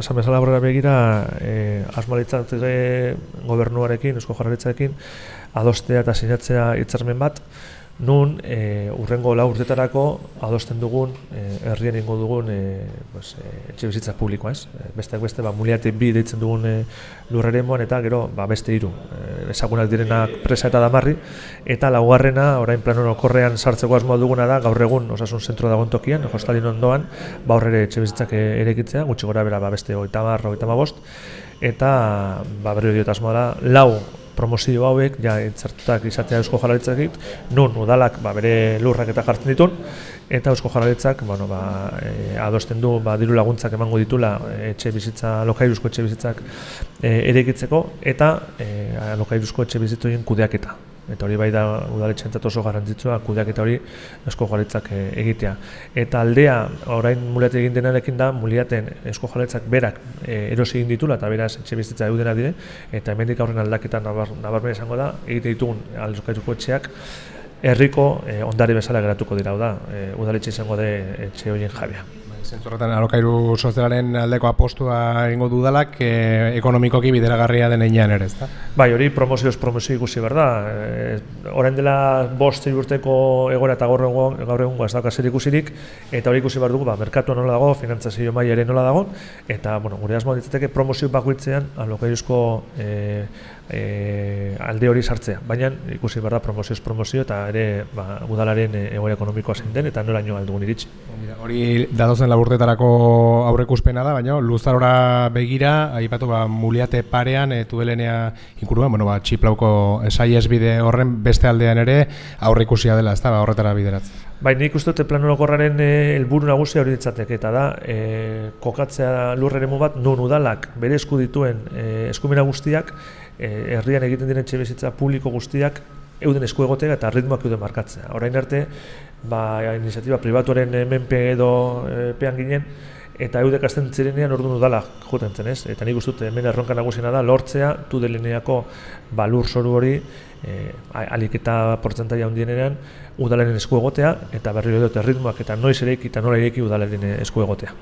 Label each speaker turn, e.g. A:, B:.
A: esan bezala aurrera begira, e, asmoalitzatzege gobernuarekin, eusko jarraritzarekin, adostea eta sinatzea hitzarmen bat, nun e, urrengo lau urtetarako adosten dugun, e, herrien ingo dugun e, pues, e, etxe bizitza publikoa, ez? E, besteak beste, ba, muliate bi deitzen dugun e, lurreren eta gero, ba, beste hiru e, ezagunak direnak presa eta damarri, eta laugarrena, orain planon okorrean sartzeko asmoa duguna da, gaur egun osasun zentro dagoen tokian, hostalin ondoan, ba, horre etxe bizitzak erekitzea, gutxi gora bera, ba, beste oita barra, oita bost, eta, ba, berri diot asmoa da, lau promozio hauek ja itzartutak izatea Eusko Jaurlaritzak nun udalak ba, bere lurrak eta jartzen ditun eta Eusko Jaurlaritzak bueno, ba, e, adosten du ba, diru laguntzak emango ditula etxe bizitza lokairuzko etxe bizitzak e, erekitzeko eta e, lokairuzko etxe bizitzoien kudeaketa eta hori bai da udaletxentzat oso garrantzitsua kudeak eta hori esko jaletzak eh, egitea. Eta aldea, orain muliate egin denarekin da, muliaten esko jaletzak berak e, erosi egin ditula eta beraz etxe bizitza eudena dire, eta hemendik aurren aldaketan nabar, nabarmen esango da, egite ditugun alzokaituko etxeak, herriko e, ondari bezala geratuko dira, da, e, udaletxe izango de etxe horien jabia.
B: Zentzorretan, alokairu sozialaren aldeko apostua egingo dudalak e, ekonomikoki bideragarria den einean ere, ezta?
A: Bai, hori promozioz promozio ikusi behar da. E, orain dela bost urteko egora eta gaur egun, gaur egun ez dauka ikusirik, eta hori ikusi behar dugu, ba, merkatu nola dago, finantzazio mai ere nola dago, eta bueno, gure asmoa ditzateke promozio bakoitzean alokairuzko e, e, alde hori sartzea. Baina ikusi behar da promozioz promozio eta ere ba, udalaren egoera ekonomikoa zein den eta noraino aldugun iritsi.
B: Hori dadozen laburtetarako aurrekuspena da, baina luzarora begira, aipatu ba, muliate parean, e, tuelenea inkuruan, bueno, ba, txiplauko esai bide horren beste aldean ere aurrekusia dela, ez da, ba, horretara bideratzen.
A: Bai, nik uste dute plan orokorraren eh, helburu nagusia hori ditzatek, eta da, e, kokatzea lurreremu bat, non udalak bere esku dituen e, eskumena guztiak, herrian egiten diren txebezitza publiko guztiak, euden esku egotea eta ritmoak euden markatzea. Horain arte, ba, iniziatiba pribatuaren menpe edo e, pean ginen, eta eudek azten zirenean orduan udala juten zen, ez? Eta nik uste dut, hemen erronka nagusiena da, lortzea, tu delineako balur soru hori, e, alik eta portzentaia hundienean, udalaren esku egotea, eta berri dut ritmoak eta noiz ereiki eta nola ereiki udalaren esku egotea.